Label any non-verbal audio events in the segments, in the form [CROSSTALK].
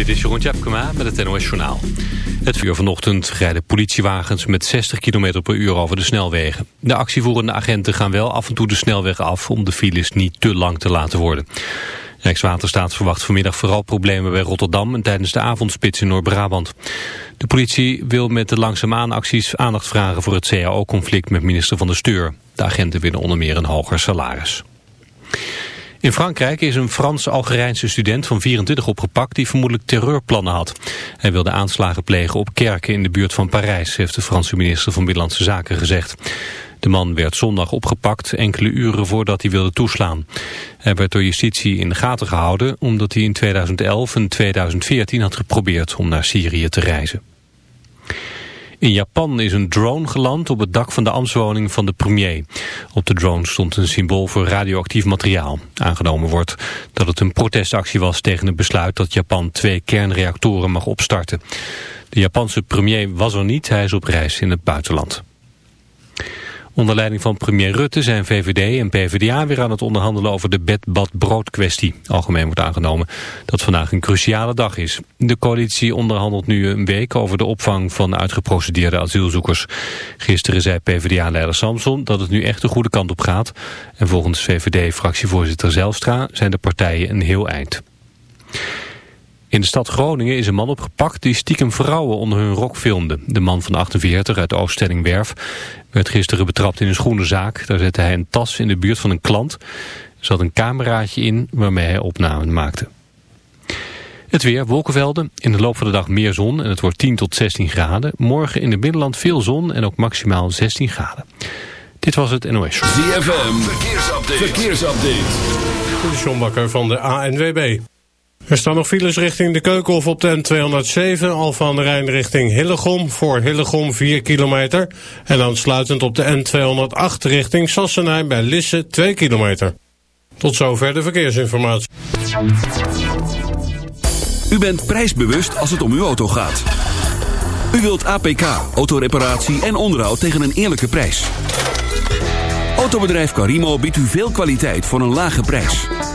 Dit is Jeroen Tjepkema met het NOS Journaal. Het vuur vanochtend rijden politiewagens met 60 km per uur over de snelwegen. De actievoerende agenten gaan wel af en toe de snelweg af om de files niet te lang te laten worden. Rijkswaterstaat verwacht vanmiddag vooral problemen bij Rotterdam en tijdens de avondspits in Noord-Brabant. De politie wil met de langzaamaan acties aandacht vragen voor het CAO-conflict met minister van de Steur. De agenten willen onder meer een hoger salaris. In Frankrijk is een Frans-Algerijnse student van 24 opgepakt die vermoedelijk terreurplannen had. Hij wilde aanslagen plegen op kerken in de buurt van Parijs, heeft de Franse minister van Binnenlandse Zaken gezegd. De man werd zondag opgepakt enkele uren voordat hij wilde toeslaan. Hij werd door justitie in de gaten gehouden omdat hij in 2011 en 2014 had geprobeerd om naar Syrië te reizen. In Japan is een drone geland op het dak van de ambtswoning van de premier. Op de drone stond een symbool voor radioactief materiaal. Aangenomen wordt dat het een protestactie was tegen het besluit dat Japan twee kernreactoren mag opstarten. De Japanse premier was er niet, hij is op reis in het buitenland. Onder leiding van premier Rutte zijn VVD en PvdA weer aan het onderhandelen over de bed-bad-brood kwestie. Algemeen wordt aangenomen dat vandaag een cruciale dag is. De coalitie onderhandelt nu een week over de opvang van uitgeprocedeerde asielzoekers. Gisteren zei PvdA-leider Samson dat het nu echt de goede kant op gaat. En volgens VVD-fractievoorzitter Zelstra zijn de partijen een heel eind. In de stad Groningen is een man opgepakt die stiekem vrouwen onder hun rok filmde. De man van 48 uit Ooststellingwerf werd gisteren betrapt in een schoenenzaak. Daar zette hij een tas in de buurt van een klant. Er zat een cameraatje in waarmee hij opnamen maakte. Het weer, wolkenvelden, in de loop van de dag meer zon en het wordt 10 tot 16 graden. Morgen in het binnenland veel zon en ook maximaal 16 graden. Dit was het NOS Show. ZFM, verkeersupdate. verkeersupdate. De John Bakker van de ANWB. Er staan nog files richting de Keukenhof op de N207, al van de Rijn richting Hillegom, voor Hillegom 4 kilometer. En aansluitend op de N208 richting Sassenheim bij Lisse 2 kilometer. Tot zover de verkeersinformatie. U bent prijsbewust als het om uw auto gaat. U wilt APK, autoreparatie en onderhoud tegen een eerlijke prijs. Autobedrijf Carimo biedt u veel kwaliteit voor een lage prijs.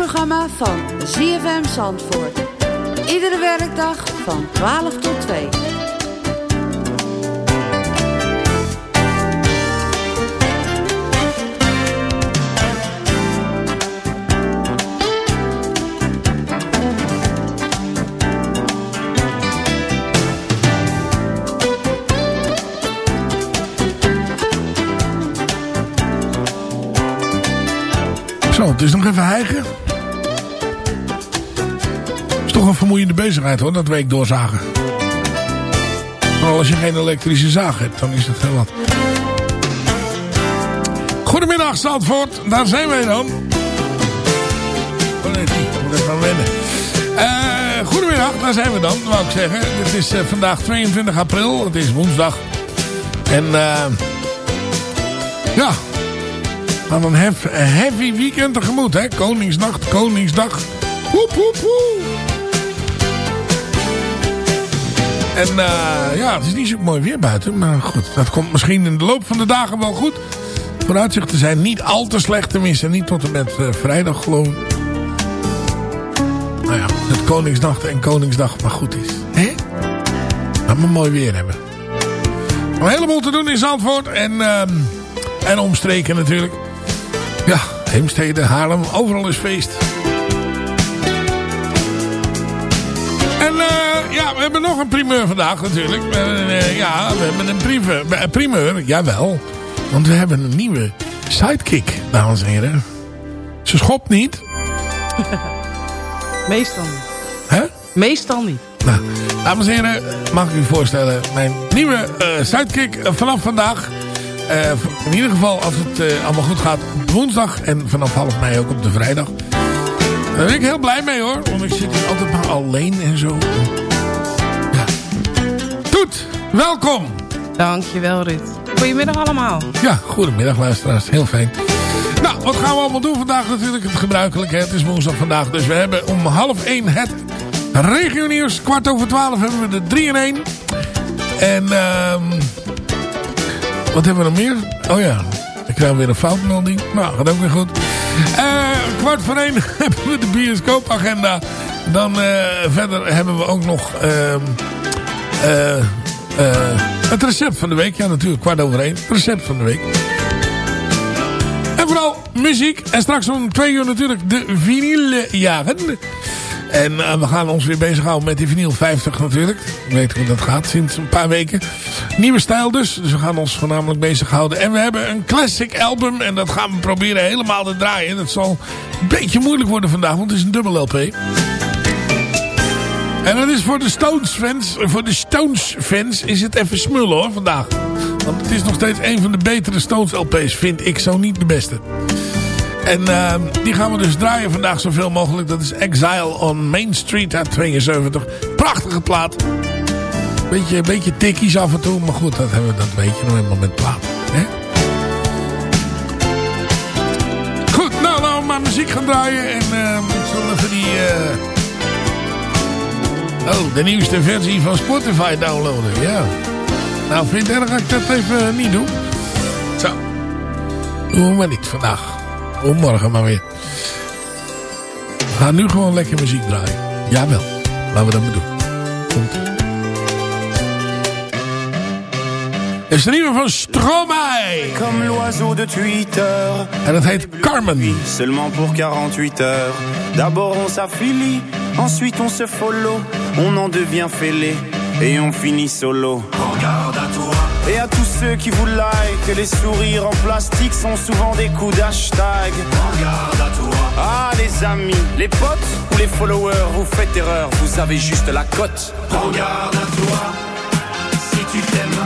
Het lunchprogramma van ZFM Zandvoort. Iedere werkdag van 12 tot 2. Zo, is nog even hijgen. Een vermoeiende bezigheid hoor, dat week doorzagen. Vooral als je geen elektrische zaag hebt, dan is het heel wat. Goedemiddag Zandvoort, daar zijn wij dan. Oh ik moet even wennen. Eh, goedemiddag, daar zijn we dan, wou ik zeggen. Het is eh, vandaag 22 april, het is woensdag. En eh ja, aan een heavy weekend tegemoet, hè. Koningsnacht, Koningsdag. Woep, woep, woep. En eh, ja, het is niet zo mooi weer buiten. Maar goed, dat komt misschien in de loop van de dagen wel goed. Vooruitzichten zijn niet al te slecht. Tenminste, niet tot en met eh, vrijdag geloof ik. Nou ja, het Koningsnacht en Koningsdag maar goed is. Hè? Dat we mooi weer hebben. Een heleboel te doen in Zandvoort. En, ehm, en omstreken natuurlijk. Ja, Heemstede, Haarlem, overal is feest. Ja, we hebben nog een primeur vandaag natuurlijk. Hebben, eh, ja, we hebben een primeur, eh, primeur, jawel. Want we hebben een nieuwe sidekick, dames en heren. Ze schopt niet. [LAUGHS] Meestal niet. Hè? Meestal niet. Nou, dames en heren, mag ik u voorstellen. Mijn nieuwe eh sidekick eh, vanaf vandaag. Eh, in ieder geval als het eh, allemaal goed gaat op woensdag. En vanaf half mei ook op de vrijdag. Daar ben ik heel blij mee hoor. Want ik zit hier altijd maar alleen en zo. Welkom. Dankjewel, Ruud. Goedemiddag allemaal. Ja, goedemiddag luisteraars. Heel fijn. Nou, wat gaan we allemaal doen vandaag? Natuurlijk het gebruikelijke. Het is woensdag vandaag. Dus we hebben om half 1 het regionieuws. Kwart over 12 hebben we de 3 in 1. En ehm wat hebben we nog meer? Oh ja, ik krijg weer een foutmelding. Nou, gaat ook weer goed. Eh, kwart voor 1 [LAUGHS] hebben we de bioscoopagenda. Dan eh, verder hebben we ook nog eh, het recept van de week. Ja, natuurlijk, kwart over 1. Het recept van de week. En vooral muziek. En straks om twee uur natuurlijk de vinyljagen. En eh, we gaan ons weer bezighouden met die vinyl 50 natuurlijk. Je weet hoe dat gaat sinds een paar weken. Nieuwe stijl dus. Dus we gaan ons voornamelijk bezighouden. En we hebben een classic album. En dat gaan we proberen helemaal te draaien. Dat zal een beetje moeilijk worden vandaag. Want het is een dubbel LP. En dat is voor de Stones fans. Voor de Stones fans is het even smullen hoor vandaag. Want het is nog steeds een van de betere Stones LP's. Vind ik zo niet de beste. En uh, die gaan we dus draaien vandaag zoveel mogelijk. Dat is Exile on Main Street uit 72. Prachtige plaat. Beetje, beetje tikkies af en toe. Maar goed, dat, hebben we, dat weet je nog eenmaal met plaat. Hè? Goed, nou we maar muziek gaan draaien. En uh, zullen we die... Uh... Oh, de nieuwste versie van Spotify downloaden. Ja. Nou, vind je dat ik dat even niet doe? Zo. Doen we maar niet vandaag. Om morgen maar weer. We gaan nu gewoon lekker muziek draaien. Jawel, laten we dat maar doen. Komt. Is er nieuwe van Stromae. Comme l'oiseau de Twitter. En dat heet Carmen. Seulement pour 48 heures. D'abord on s'affilie, ensuite on se follow. On en devient fêlé et on finit solo. Regarde à toi. Et à tous ceux qui vous like, les sourires en plastique sont souvent des coups d'hashtag. Regarde à toi. Ah les amis, les potes ou les followers, vous faites erreur, vous avez juste la cote. Regarde à toi. Si tu t'aimes,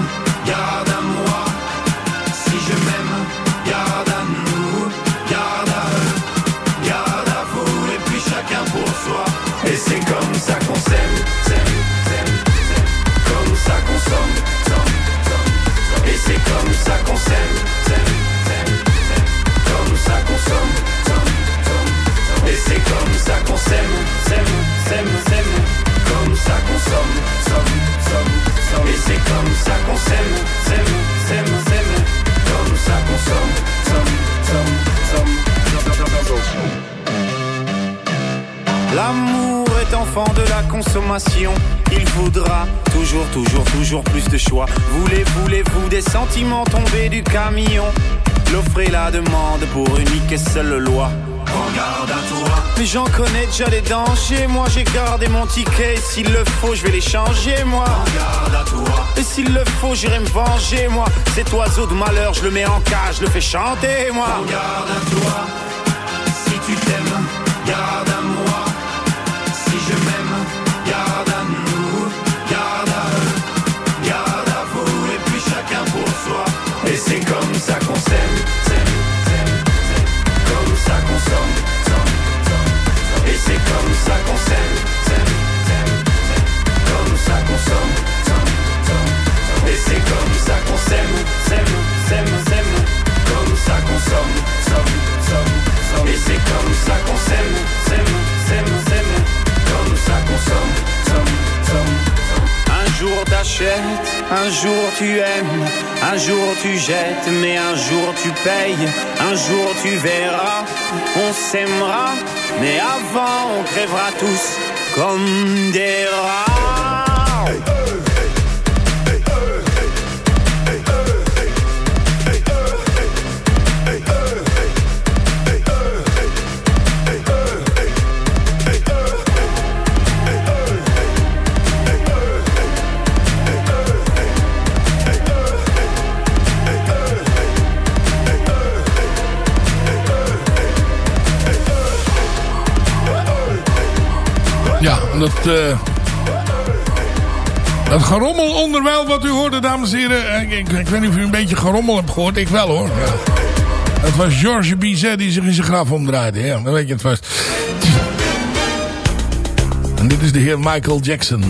s'aime, s'aime, s'aime, s'aime. Comme ça qu'on somme, somme, somme, somme. Et c'est comme ça qu'on s'aime, s'aime, s'aime, s'aime. Comme ça qu'on somme, somme, somme, somme. L'amour est enfant de la consommation. Il voudra toujours, toujours, toujours plus de choix. Voulez, voulez-vous des sentiments tombés du camion? L'offre et la demande pour unique et seule loi. Regarde à toi. Mais j'en connais déjà les dangers. Moi j'ai gardé mon ticket. S'il le faut, je vais les changer, moi. À toi. Et s'il le faut, j'irai me venger, moi. Cet oiseau de malheur, je le mets en cage, je le fais chanter, moi. À toi. Si tu t'aimes, garde à. s'aime, s'aime, s'aime. Comme ça qu'on. Et c'est comme ça qu'on s'aime, s'aime, s'aime, s'aime. Comme ça qu'on somme, somme. Un jour t'achètes, un jour tu aimes, un jour tu jettes, mais un jour tu payes, un jour tu verras, on s'aimera, mais avant on crèvera tous comme des rats. dat... Uh, dat gerommel onderwijl wat u hoorde, dames en heren. Eh, ik, ik, weet niet of u een beetje gerommel hebt gehoord. Ik wel, hoor. Het was George Bizet die zich in zijn graf omdraaide. Ja, dat weet je het vast. En dit is de heer Michael Jackson.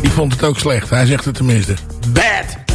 Die vond het ook slecht. Hij zegt het tenminste. Bad!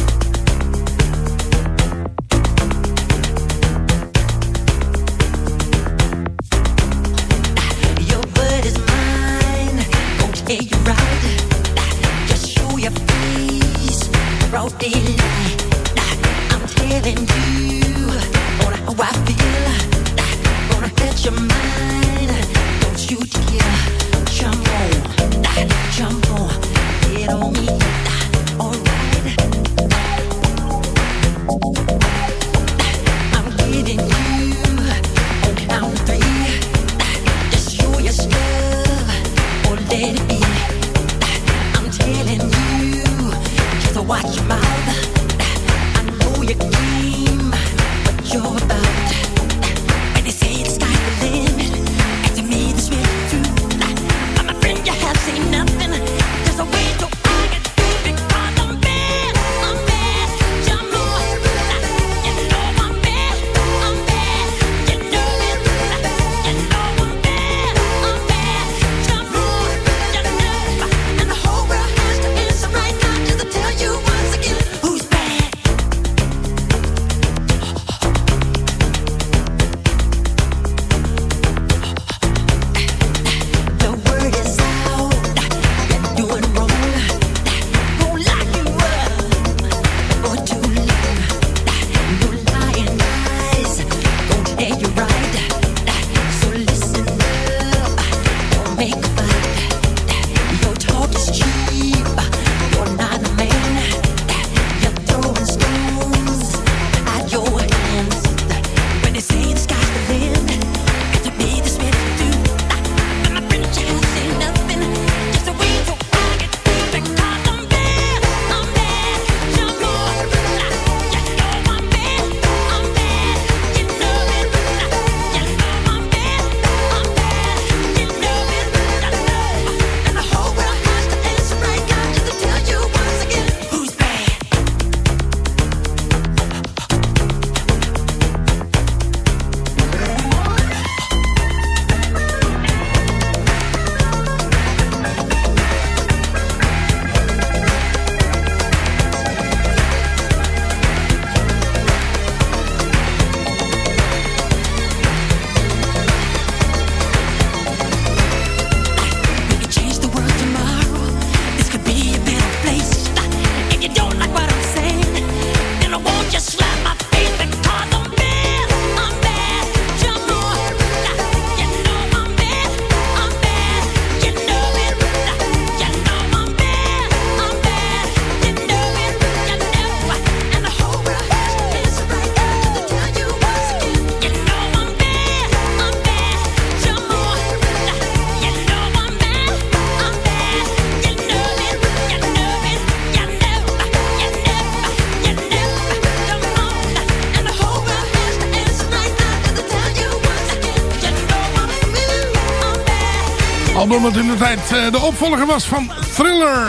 Album dat in de tijd eh, de opvolger was van Thriller.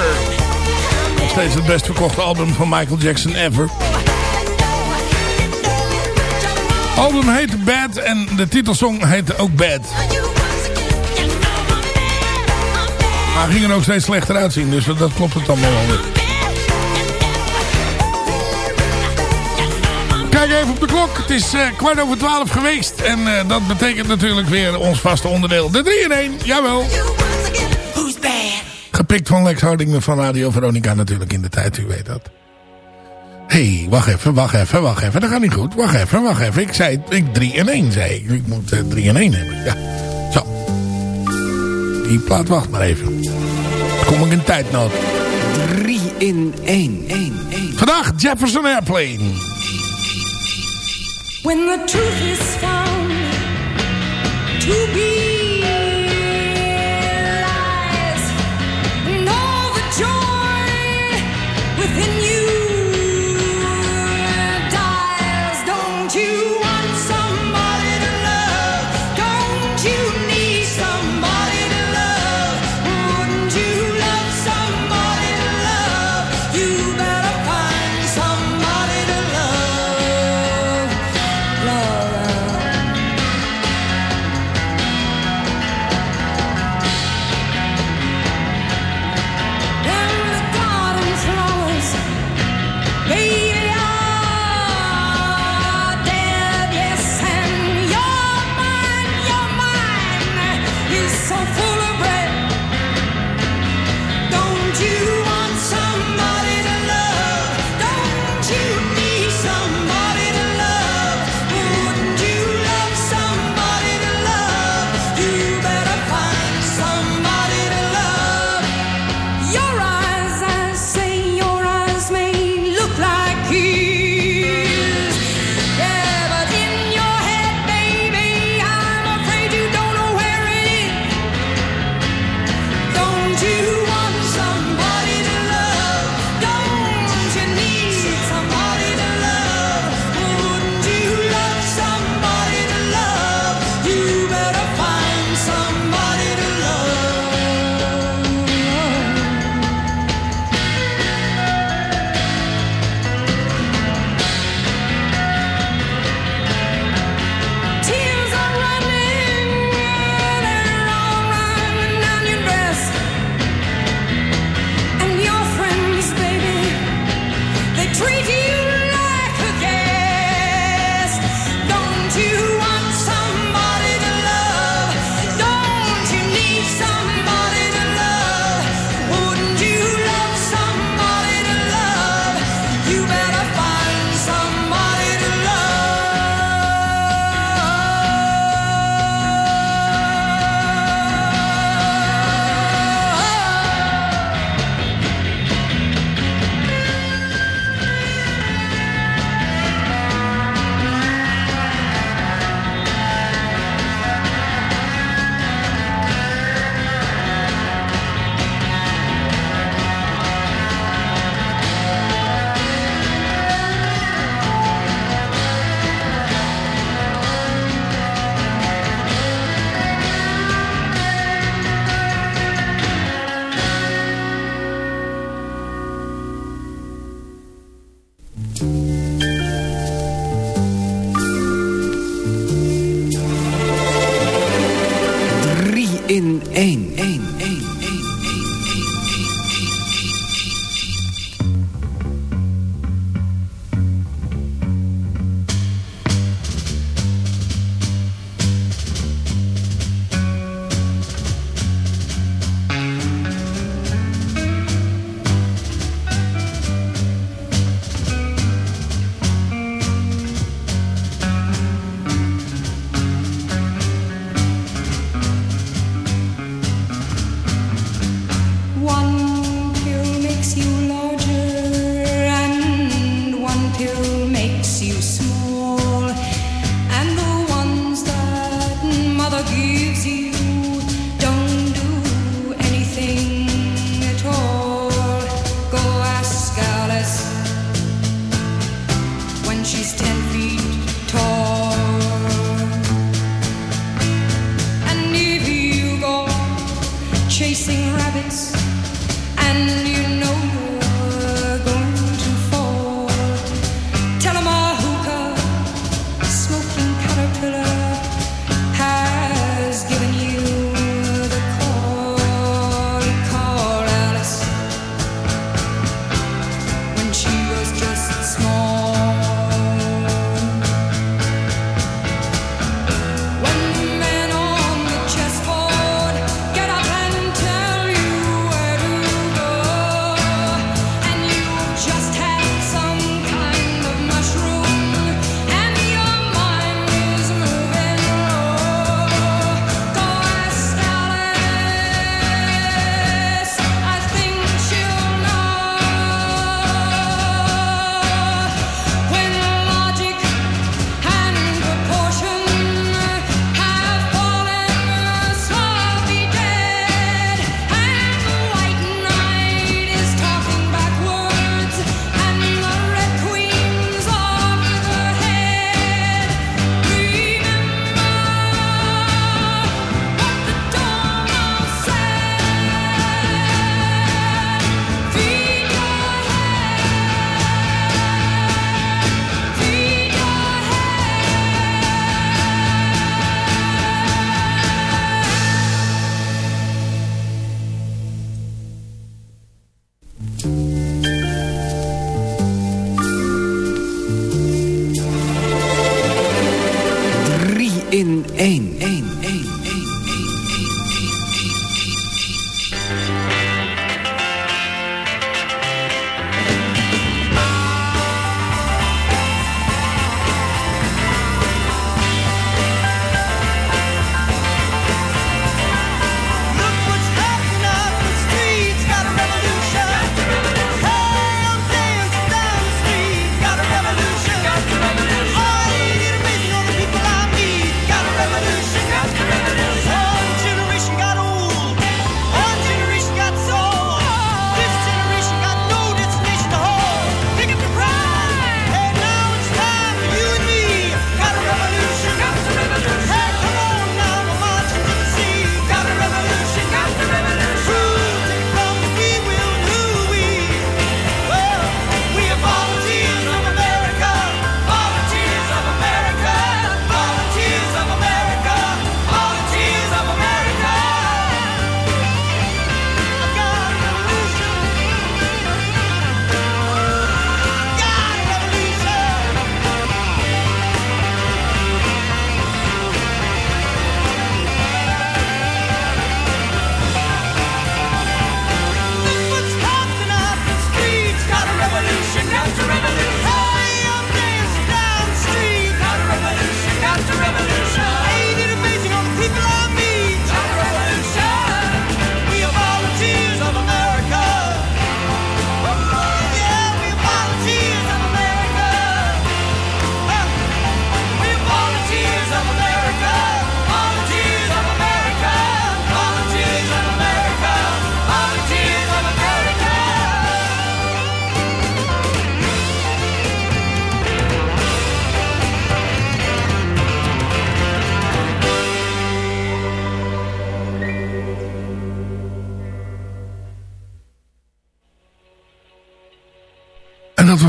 Nog steeds het best verkochte album van Michael Jackson ever. Het album heet Bad en de titelsong heette ook Bad. Maar ging er ook steeds slechter uitzien, dus dat klopt het allemaal wel weer. Kijk even op de klok. Het is uh, kwart over twaalf geweest. En uh, dat betekent natuurlijk weer ons vaste onderdeel. De 3 in 1, jawel. Gepikt van Lex Harding van Radio Veronica natuurlijk in de tijd, u weet dat. Hé, hey, wacht even, wacht even, wacht even. Dat gaat niet goed. Wacht even, wacht even. Ik zei, 3 in 1 zei ik. Moet eh, 3 in 1 hebben, ja. Zo. Die plaat wacht maar even. Dan kom ik in tijdnood. 3 in 1, 1, 1. Vandaag Jefferson Airplane. When the truth is found to be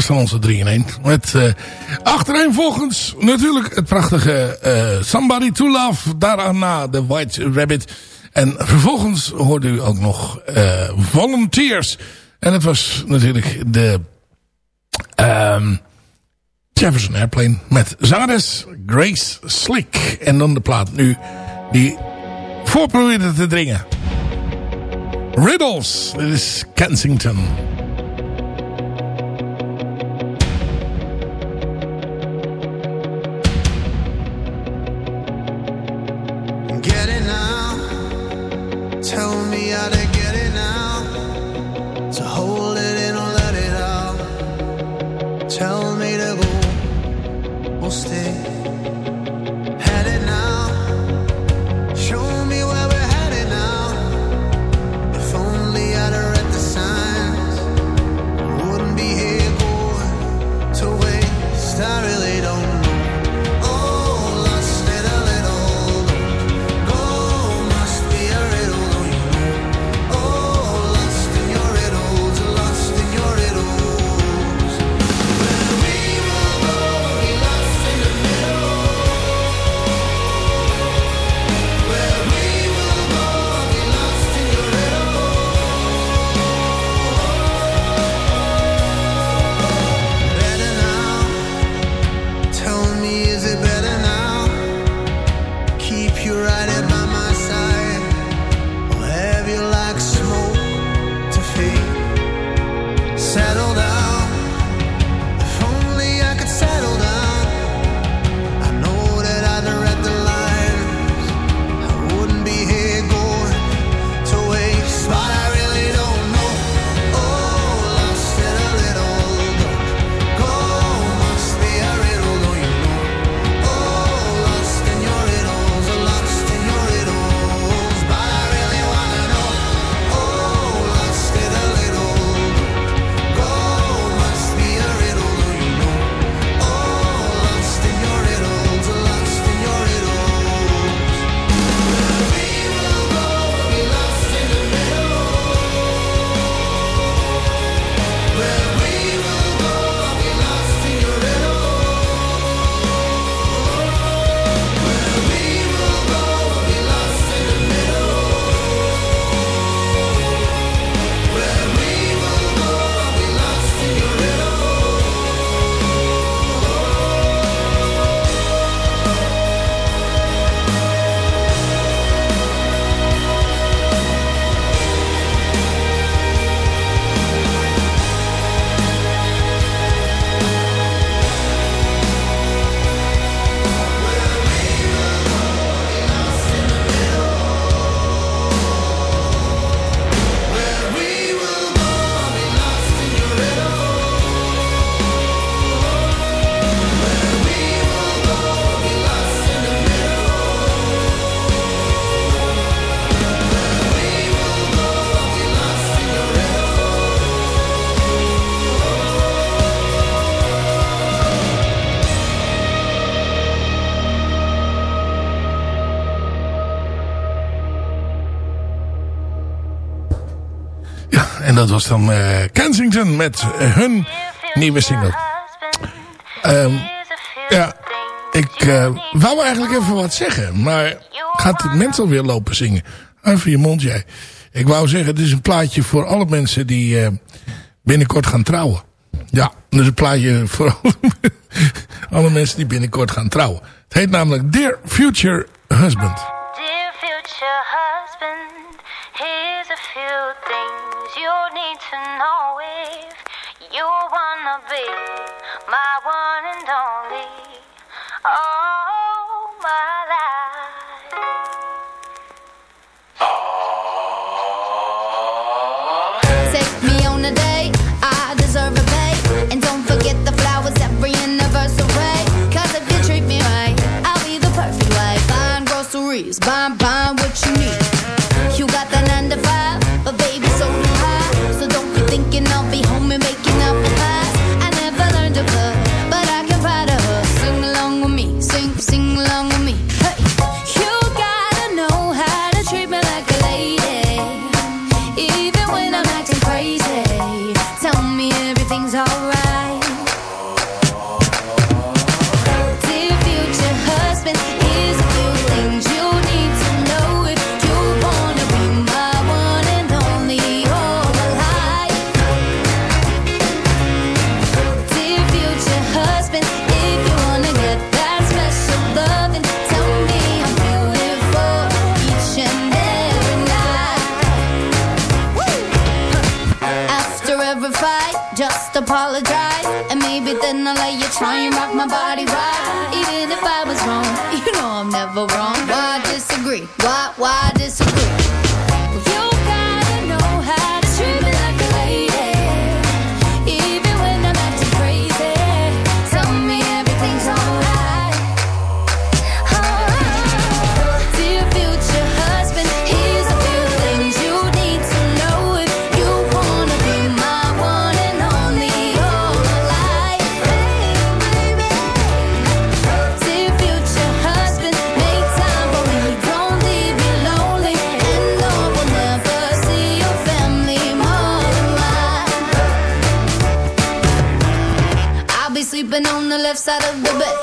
van onze 3 in 1. Met eh, uh, achtereenvolgens natuurlijk het prachtige eh, Somebody to Love. Daarna The White Rabbit. En vervolgens hoorde u ook nog eh, Volunteers. En het was natuurlijk de ehm, Jefferson Airplane met zangeres Grace Slick. En dan de plaat nu die voorprobeerde te dringen. Riddles, dit is Kensington. was dan eh, Kensington met hun nieuwe single. Ehm, ja, ik uh, wou eigenlijk even wat zeggen. Maar gaat dit mens alweer lopen zingen? Even je mond jij. Ik wou zeggen, dit is een plaatje voor alle mensen die eh, binnenkort gaan trouwen. Ja, dus is een plaatje voor [LAUGHS] alle mensen die binnenkort gaan trouwen. Het heet namelijk Dear Future Husband. be my one and only all my life. Side of the bed.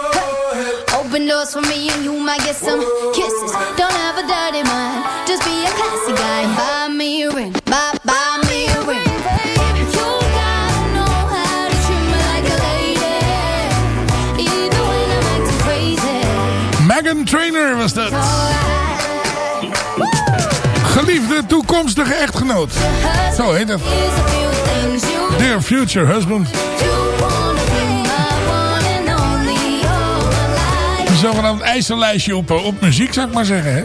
Hey. Open doors for me and you might get some kisses. Don't have a dirty mind, just be a classy guy. Buy me a ring, buy, buy me a ring. You gotta know how to treat me like a lady. Even when I'm acting crazy. Megan Trainer was dat. Geliefde toekomstige echtgenoot. Zo heet het. You Dear future husband. Zogenaamd ijzerlijstje op, eh, op muziek, zou ik maar zeggen. Hè?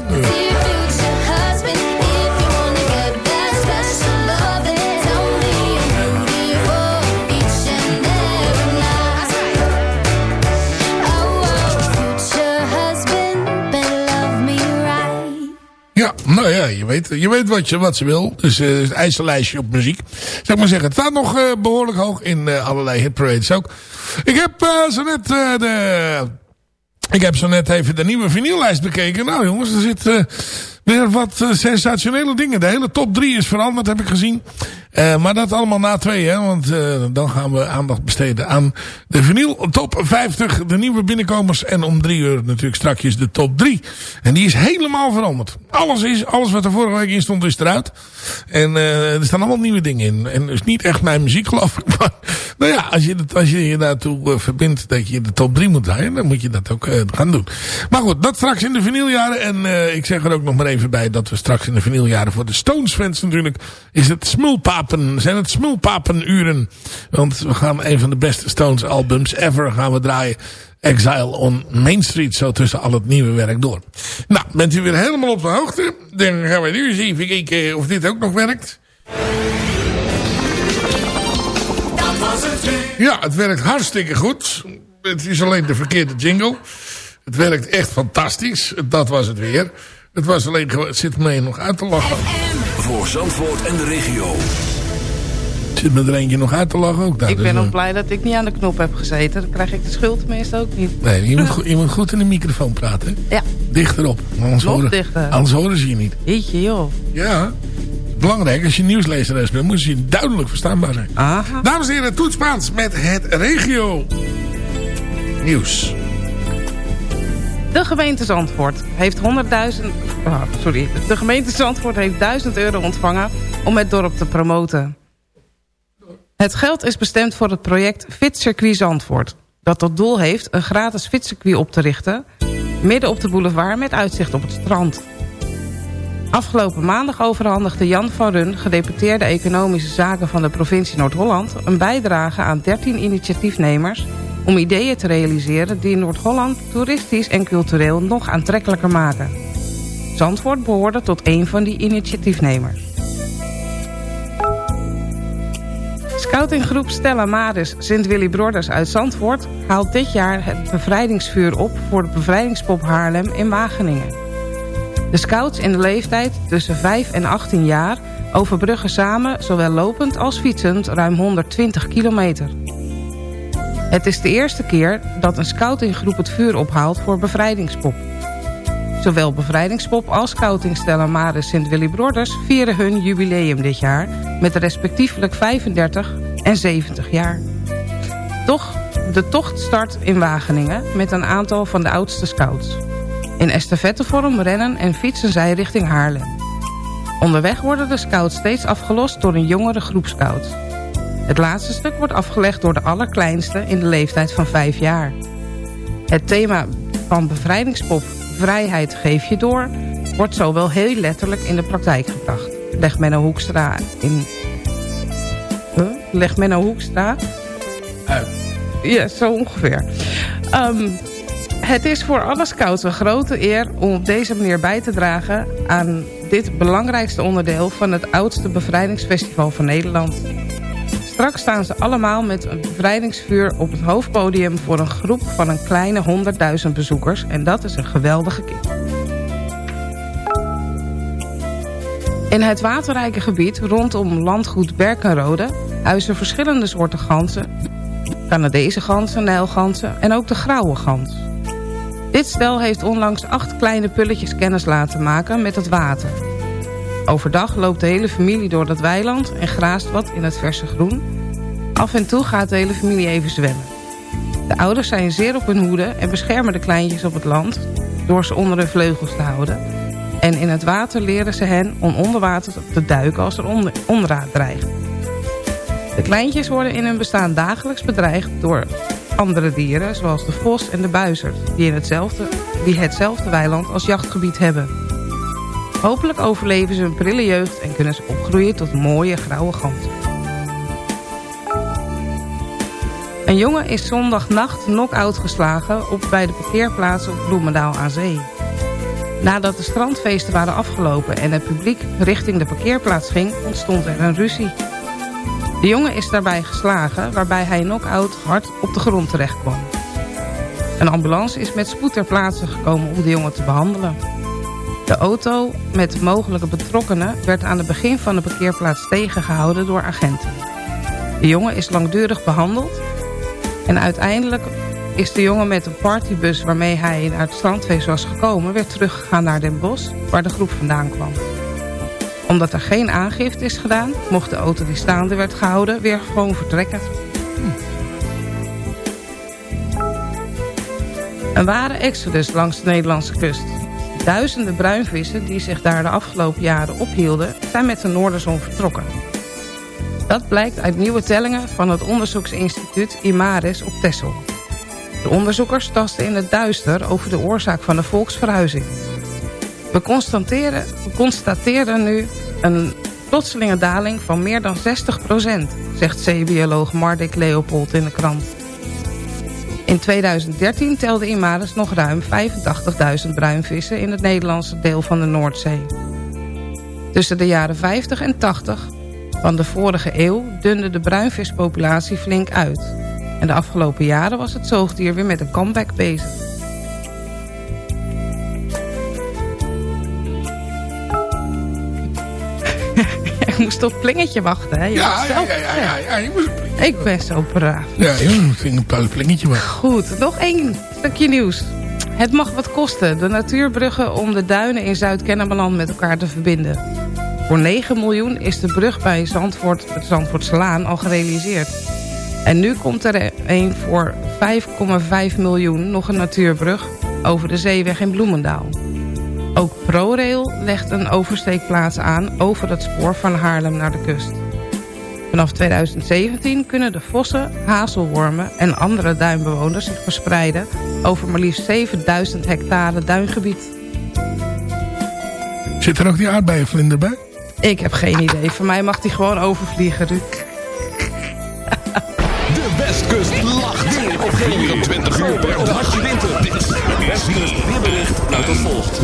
Ja, nou ja, je weet, je weet wat, je, wat ze wil. Dus eh, het ijzerlijstje op muziek. Zeg ik maar zeggen, het staat nog eh, behoorlijk hoog in eh, allerlei hitparades ook. Ik heb eh, zo net eh, de... Ik heb zo net even de nieuwe vinyllijst bekeken. Nou jongens, er zit eh, weer wat eh, sensationele dingen. De hele top 3 is veranderd, heb ik gezien. Eh, maar dat allemaal na twee, hè. Want eh, dan gaan we aandacht besteden aan de vinyl top 50. De nieuwe binnenkomers. En om drie uur natuurlijk strakjes de top 3. En die is helemaal veranderd. Alles, is, alles wat er vorige week in stond is eruit. En eh, er staan allemaal nieuwe dingen in. En dus niet echt mijn muziek [LAUGHS] geloof ik. Maar nou ja, als je, als je je daartoe verbindt dat je de top 3 moet draaien. Dan moet je dat ook gaan doen. Maar goed, dat straks in de vinyljaren. En ik zeg er ook nog maar even bij dat we straks in de vinyljaren voor de Stones fans natuurlijk. Is het Zijn het smulpapenuren. Want we gaan een van de beste Stones albums ever gaan we draaien. Exile on Main Street. Zo tussen al het nieuwe werk door. Nou, bent u weer helemaal op de hoogte? Dan gaan we nu eens even kijken of dit ook nog werkt. Dat was het. Ja, het werkt hartstikke goed. Het is alleen de verkeerde jingle. Het werkt echt fantastisch. Dat was het weer. Het was alleen, het zit me nog uit te lachen. Voor Zandvoort en de regio. Zit me er eentje nog uit te lachen ook. Nou, Ik dus, ben eh, ook blij dat ik niet aan de knop heb gezeten. Dan krijg ik de schuld tenminste ook niet. Nee, je moet, [LAUGHS] go- je moet goed in de microfoon praten. Ja. Dichterop. Anders horen, dichter. anders horen ze je niet. Jeetje joh. Ja. Belangrijk, als je nieuwslezeres bent, moet je duidelijk verstaanbaar zijn. Aha. Dames en heren, Toet Spaans met het regio nieuws. De gemeente Zandvoort heeft 100.000... ah, sorry. De gemeente Zandvoort heeft 1000 euro ontvangen om het dorp te promoten. Het geld is bestemd voor het project Fietscircuit Zandvoort. Dat tot doel heeft een gratis fietscircuit op te richten... midden op de boulevard met uitzicht op het strand. Afgelopen maandag overhandigde Jan van Run... gedeputeerde economische zaken van de provincie Noord-Holland... een bijdrage aan 13 initiatiefnemers... om ideeën te realiseren die Noord-Holland toeristisch en cultureel nog aantrekkelijker maken. Zandvoort behoorde tot een van die initiatiefnemers. Scoutinggroep Stella Maris Sint Willy Broders uit Zandvoort... haalt dit jaar het bevrijdingsvuur op voor de bevrijdingspop Haarlem in Wageningen. De scouts in de leeftijd tussen 5 en 18 jaar... overbruggen samen, zowel lopend als fietsend, ruim 120 kilometer. Het is de eerste keer dat een scoutinggroep het vuur ophaalt voor bevrijdingspop. Zowel bevrijdingspop als scouting Stella Maris Sint Willy Broders... vieren hun jubileum dit jaar met respectievelijk 35 en 70 jaar. Toch, de tocht start in Wageningen met een aantal van de oudste scouts. In estafettevorm rennen en fietsen zij richting Haarlem. Onderweg worden de scouts steeds afgelost door een jongere groep scouts. Het laatste stuk wordt afgelegd door de allerkleinste in de leeftijd van 5 jaar. Het thema van bevrijdingspop Vrijheid geef je door... wordt zo wel heel letterlijk in de praktijk gebracht. Legt Menno Hoekstra in Huh? Legt Menno Hoekstra? Uit. Ja, zo ongeveer. Ehm, het is voor alle scouts een grote eer om op deze manier bij te dragen... aan dit belangrijkste onderdeel van het oudste bevrijdingsfestival van Nederland. Straks staan ze allemaal met een bevrijdingsvuur op het hoofdpodium... voor een groep van een kleine 100.000 bezoekers. En dat is een geweldige kick. In het waterrijke gebied rondom landgoed Berkenrode... huizen verschillende soorten ganzen. Canadese ganzen, nijlganzen en ook de grauwe gans. Dit stel heeft onlangs acht kleine pulletjes kennis laten maken met het water. Overdag loopt de hele familie door dat weiland en graast wat in het verse groen. Af en toe gaat de hele familie even zwemmen. De ouders zijn zeer op hun hoede en beschermen de kleintjes op het land... door ze onder hun vleugels te houden. En in het water leren ze hen om onder water te duiken als er onder, dreigt. De kleintjes worden in hun bestaan dagelijks bedreigd door andere dieren... zoals de vos en de buizerd, die, in hetzelfde, die hetzelfde weiland als jachtgebied hebben. Hopelijk overleven ze een prille jeugd en kunnen ze opgroeien tot mooie grauwe ganzen. Een jongen is zondagnacht knock-out geslagen op bij de parkeerplaats op Bloemendaal aan Zee. Nadat de strandfeesten waren afgelopen en het publiek richting de parkeerplaats ging, ontstond er een ruzie. De jongen is daarbij geslagen, waarbij hij knock-out hard op de grond terecht kwam. Een ambulance is met spoed ter plaatse gekomen om de jongen te behandelen. De auto met mogelijke betrokkenen werd aan het begin van de parkeerplaats tegengehouden door agenten. De jongen is langdurig behandeld en uiteindelijk is de jongen met een partybus waarmee hij naar het strandfeest was gekomen... weer teruggegaan naar Den Bosch, waar de groep vandaan kwam. Omdat er geen aangifte is gedaan, mocht de auto die staande werd gehouden weer gewoon vertrekken. Een ware exodus langs de Nederlandse kust. Duizenden bruinvissen die zich daar de afgelopen jaren ophielden... zijn met de Noorderzon vertrokken. Dat blijkt uit nieuwe tellingen van het onderzoeksinstituut IMARIS op Texel. De onderzoekers tasten in het duister over de oorzaak van de volksverhuizing. We constateren nu een plotselinge daling van meer dan 60% zegt zeebioloog Mardik Leopold in de krant. In 2013 telde Imaris nog ruim 85.000 bruinvissen in het Nederlandse deel van de Noordzee. Tussen de jaren 50 en 80 van de vorige eeuw dunde de bruinvispopulatie flink uit. En de afgelopen jaren was het zoogdier weer met een comeback bezig. Moest op plingetje wachten, hè? Je Ja, ja, zelf- ja, ja, ja, je moest een Ik ben zo braaf. Ja, je moet een plingetje maken. Goed, nog één stukje nieuws. Het mag wat kosten, de natuurbruggen om de duinen in Zuid-Kennemerland met elkaar te verbinden. Voor 9 miljoen is de brug bij Zandvoort, het Zandvoortslaan al gerealiseerd. En nu komt er een voor 5,5 miljoen, nog een natuurbrug, over de zeeweg in Bloemendaal. Ook ProRail legt een oversteekplaats aan over het spoor van Haarlem naar de kust. Vanaf 2017 kunnen de vossen, hazelwormen en andere duinbewoners zich verspreiden over maar liefst 7000 hectare duingebied. Zit er ook die aardbeienvlinder bij? Ik heb geen idee. Voor mij mag die gewoon overvliegen, Ruud. De Westkust lacht. Weer op 24 uur per dag. winter. Dit is Westkust weerbericht uit het volgt.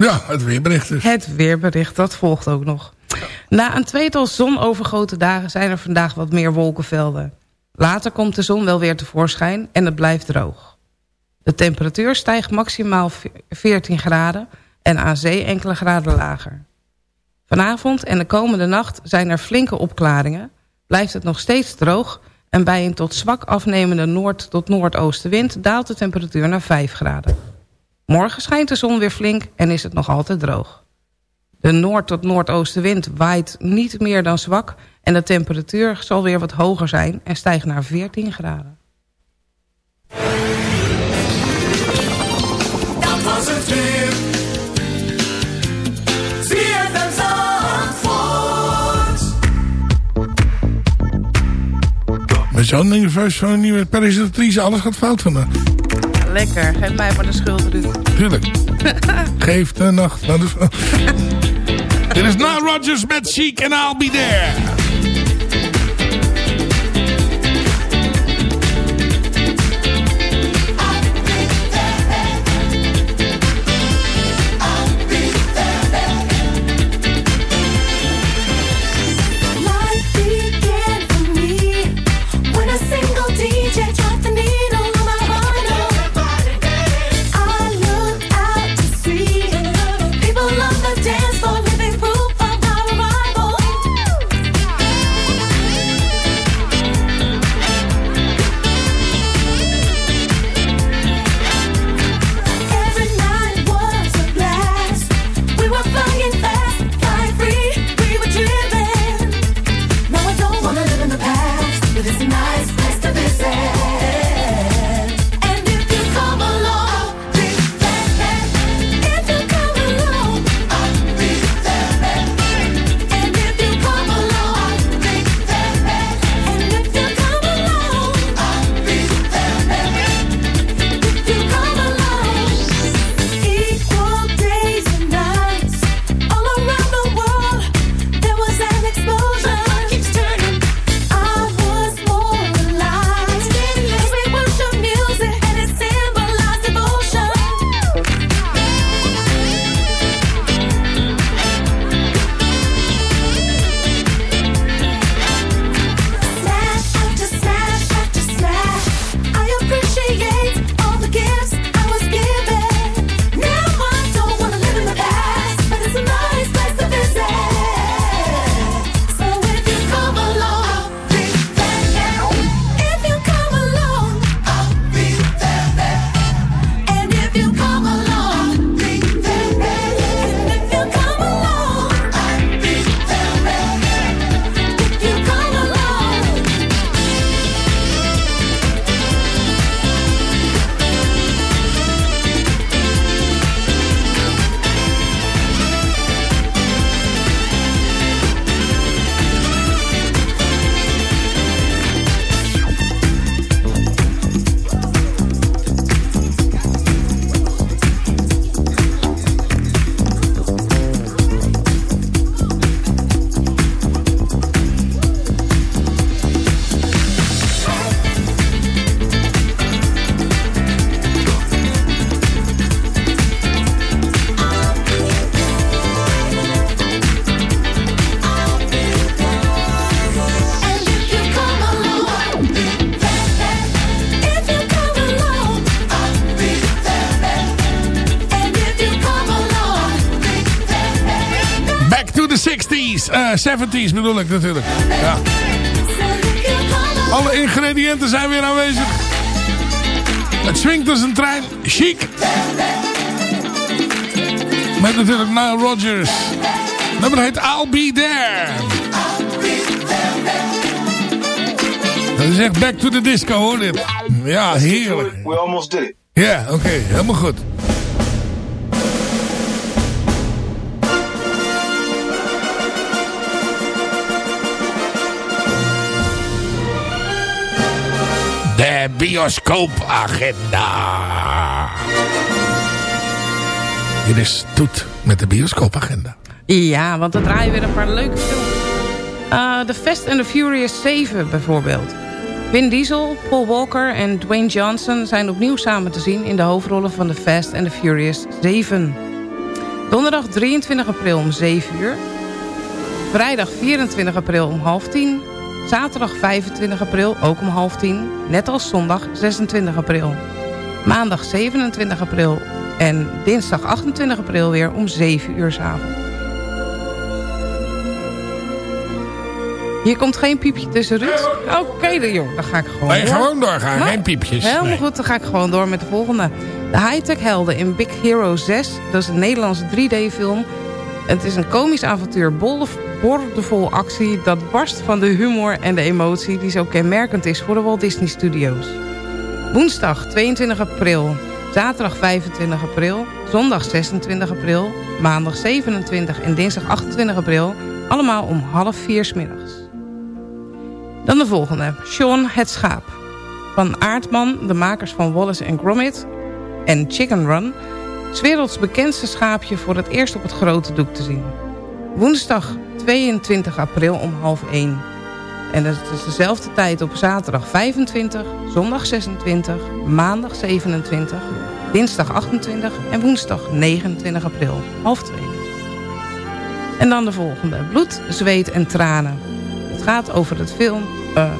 Ja, het weerbericht dus. Het weerbericht, dat volgt ook nog. Na een tweetal zonovergoten dagen zijn er vandaag wat meer wolkenvelden. Later komt de zon wel weer tevoorschijn en het blijft droog. De temperatuur stijgt maximaal 14 graden en aan zee enkele graden lager. Vanavond en de komende nacht zijn er flinke opklaringen. Blijft het nog steeds droog en bij een tot zwak afnemende noord- tot noordoostenwind daalt de temperatuur naar 5 graden. Morgen schijnt de zon weer flink en is het nog altijd droog. De noord- tot noordoostenwind waait niet meer dan zwak... en de temperatuur zal weer wat hoger zijn en stijgt naar 14 graden. Dat was het weer. ZFM Zandvoort. Ik ben zo nerveus van een nieuwe presentatrice. Alles gaat fout vandaag. Lekker, geef mij maar de schuld, Ruud. Tuurlijk. [LAUGHS] Geef de nacht naar de... [LAUGHS] Dit is Na Rogers met Chic en I'll Be There. 70s bedoel ik natuurlijk. Ja. Alle ingrediënten zijn weer aanwezig. Het swingt als een trein. Chic. Met natuurlijk Nile Rodgers. Het nummer heet I'll Be There. Dat is echt back to the disco hoor dit. Ja, heerlijk. We almost did it. Ja, oké. helemaal goed. Bioscoopagenda. Dit is Toet met de bioscoopagenda. Ja, want dan draaien weer een paar leuke films. Eh The Fast and the Furious 7 bijvoorbeeld. Vin Diesel, Paul Walker en Dwayne Johnson zijn opnieuw samen te zien... in de hoofdrollen van The Fast and the Furious 7. Donderdag 23 april om 7 uur. Vrijdag 24 april om half 10. Zaterdag 25 april ook om half 10. Net als zondag 26 april. Maandag 27 april en dinsdag 28 april weer om 7 uur 's avonds. Hier komt geen piepje tussen, Ruud. Oké dan, joh. Dan ga ik gewoon Nee, door. gewoon doorgaan. Geen piepjes. Helemaal Nee. goed, dan ga ik gewoon door met de volgende. De Hightech Helden in Big Hero 6. Dat is een Nederlandse 3D-film. Het is een komisch avontuur bol- boordevol actie... dat barst van de humor en de emotie... die zo kenmerkend is voor de Walt Disney Studios. Woensdag 22 april, zaterdag 25 april... zondag 26 april, maandag 27 en dinsdag 28 april... allemaal om half vier 's middags. Dan de volgende. Sean het Schaap. Van Aardman, de makers van Wallace Gromit en Chicken Run... 's werelds bekendste schaapje voor het eerst op het grote doek te zien. Woensdag 22 april om half 1. En dat is dezelfde tijd op zaterdag 25, zondag 26, maandag 27, dinsdag 28 en woensdag 29 april, half 2. En dan de volgende. Bloed, zweet en tranen. Het gaat over het film... eh,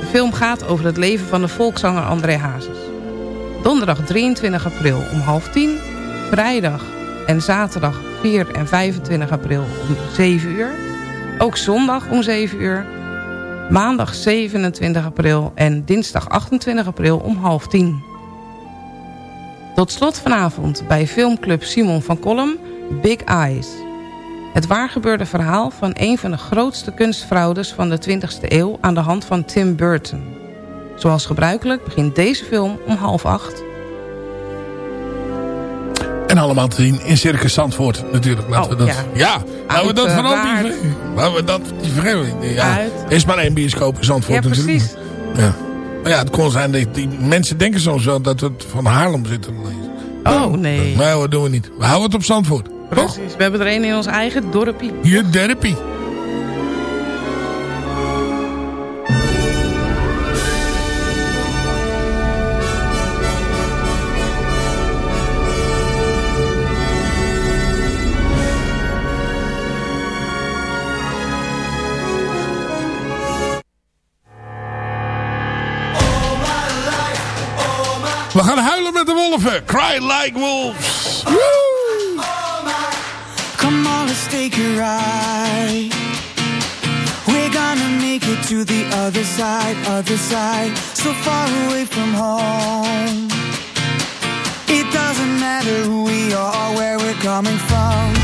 de film gaat over het leven van de volkszanger André Hazes. Donderdag 23 april om half 10. Vrijdag en zaterdag 4 en 25 april om 7 uur. Ook zondag om 7 uur. Maandag 27 april en dinsdag 28 april om half 10. Tot slot vanavond bij filmclub Simon van Kolm Big Eyes. Het waargebeurde verhaal van een van de grootste kunstfraudes van de 20e eeuw aan de hand van Tim Burton. Zoals gebruikelijk begint deze film om half acht. Allemaal te zien in Circus Zandvoort natuurlijk. Laten we Oh, dat, ja. ja, laten we dat vooral niet vergeten. Laten we dat niet vergeten. Ja, Uit. is maar één bioscoop in Zandvoort Ja, natuurlijk. precies. Ja. Maar ja, het kon zijn dat die mensen denken soms wel dat we het van Haarlem zitten te lezen. Oh nee. Nee, dat doen we niet. We houden het op Zandvoort. Toch? Precies, we hebben er een in ons eigen dorpje. Hier, derpie. We gaan huilen met de wolven. Cry like wolves. Woo! Come on, let's take a ride. We're gonna make it to the other side, other side. So far away from home. It doesn't matter who we are, where we're coming from.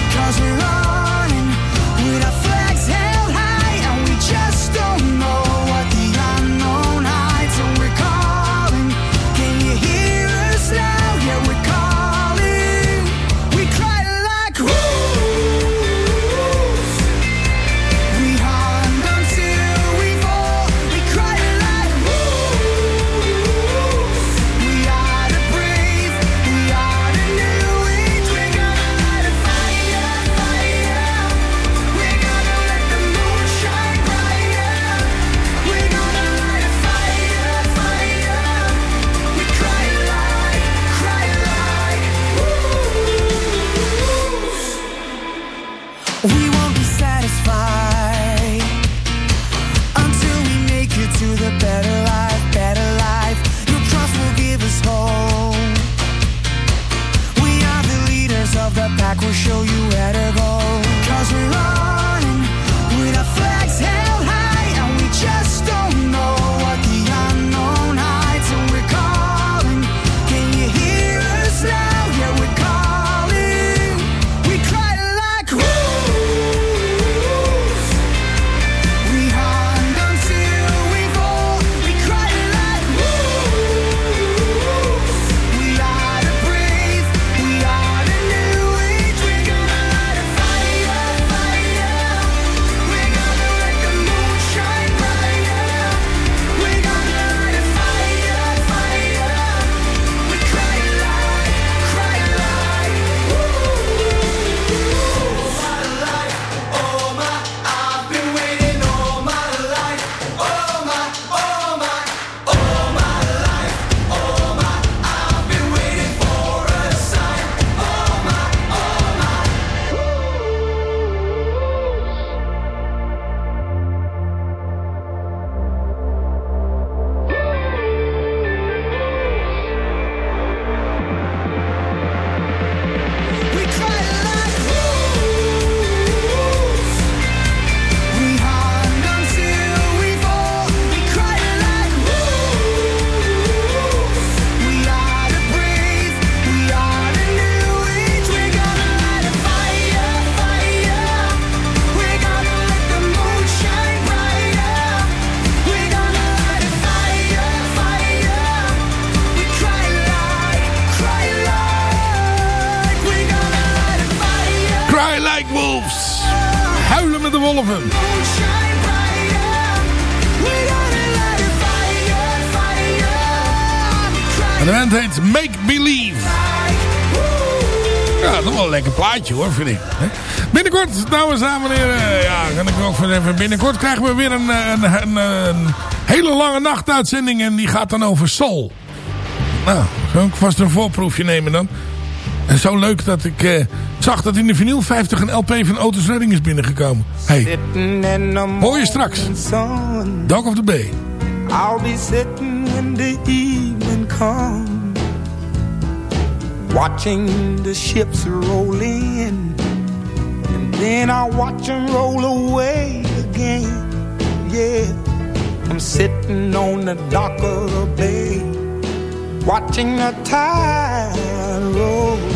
Huilen met de wolven. En de band heet Make Believe. Ja, nog wel een lekker plaatje hoor, vind ik. Binnenkort, dames en heren, ja, kan ik ook van even. Binnenkort krijgen we weer een, een, een, hele lange nachtuitzending en die gaat dan over soul. Nou, zou ik vast een voorproefje nemen dan. En zo leuk dat ik eh, zag dat in de vinyl 50 een LP van Otis Redding is binnengekomen. Hey, hoor je straks. Dog of the Bay. I'll be sitting when the evening comes, watching the ships roll in, and then I'll watch them roll away again. Yeah, I'm sitting on the dock of the bay, watching the tide roll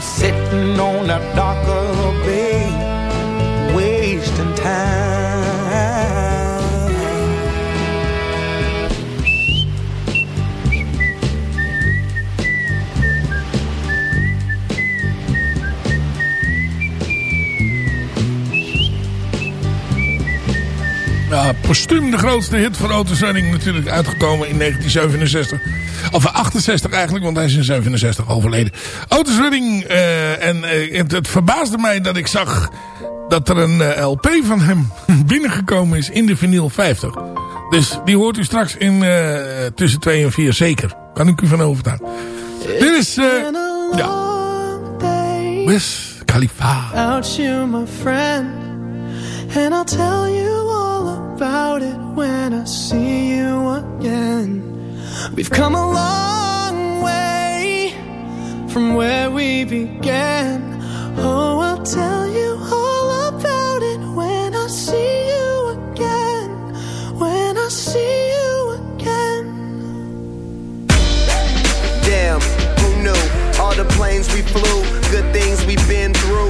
I'm sitting on a bay, wasting time. Ja, postuum de grootste hit van Redding natuurlijk uitgekomen in 1967. Of 68 eigenlijk, want hij is in 67 overleden. Otis Redding, eh, en eh, het, het verbaasde mij dat ik zag dat er een eh, LP van hem [LAUGHS] binnengekomen is in de vinyl 50. Dus die hoort u straks in tussen 2 en 4 zeker. Kan ik u van overtuigen. Dit is, ja, Wiz Khalifa. You, my friend. And I'll tell you all about it when I see you again. We've come a long way from where we began. Oh, I'll tell you all about it when I see you again. When I see you again. Damn, who knew? All the planes we flew, good things we've been through.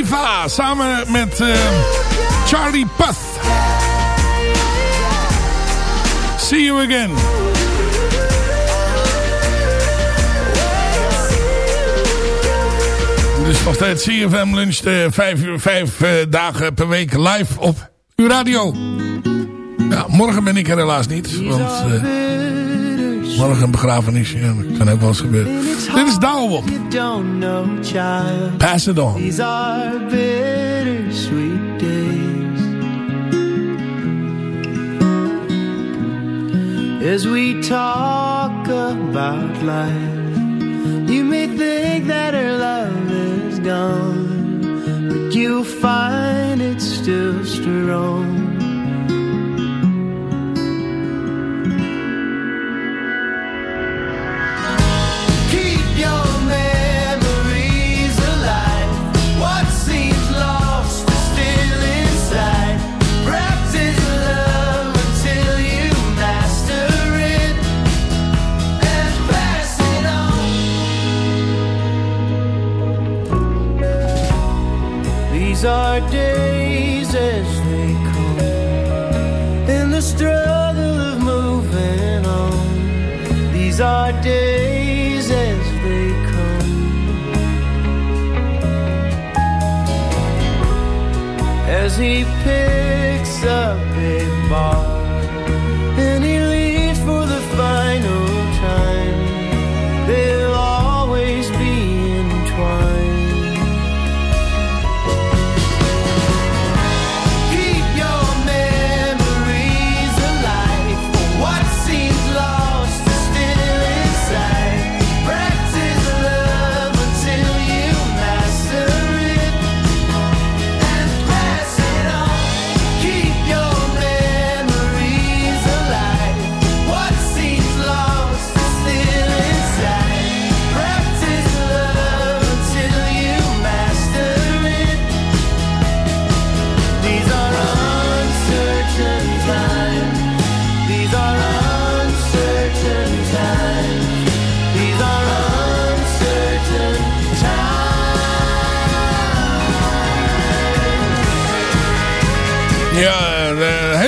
Khalifa samen met eh, Charlie Puth. See you again. Dus nog steeds CFM Lunch, eh, vijf, uur, vijf eh, dagen per week live op uw radio. Ja, morgen ben ik er helaas niet, want eh, morgen een begrafenis. Ja, dat kan ook wel eens gebeuren. Dit is child. Pass it on. These are bittersweet days. As we talk about life, you may think that her love is gone, but you'll find it's still strong.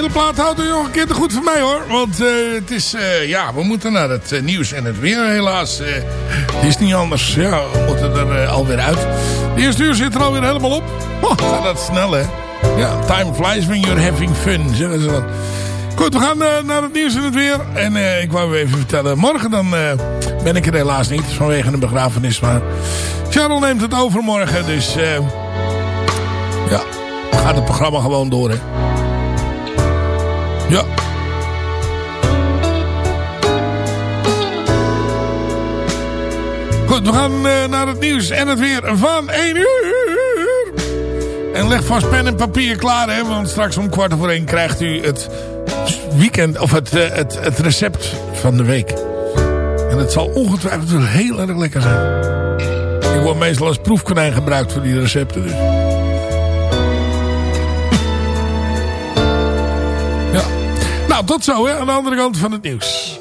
Hele plaat houdt u nog een keer te goed voor mij hoor. Want eh, het is, eh, ja, we moeten naar het eh, nieuws en het weer helaas. Het is niet anders. Ja, we moeten er alweer uit. De eerste uur zit er alweer helemaal op. [LAUGHS] Oh, gaat dat snel hè. Ja, time flies when you're having fun, zeggen ze dan. Goed, we gaan naar het nieuws en het weer. En ik wou u even vertellen, morgen dan ben ik er helaas niet. Vanwege een begrafenis, maar Charles neemt het over morgen. Dus ja, gaat het programma gewoon door hè. Ja. Goed, we gaan eh, naar het nieuws en het weer van 1 uur. En leg vast pen en papier klaar, hè, want straks om kwart over 1 krijgt u het weekend, of het, eh, het, het recept van de week. En het zal ongetwijfeld heel erg lekker zijn. Ik word meestal als proefkonijn gebruikt voor die recepten. Dus. Nou, tot zo hè, aan de andere kant van het nieuws.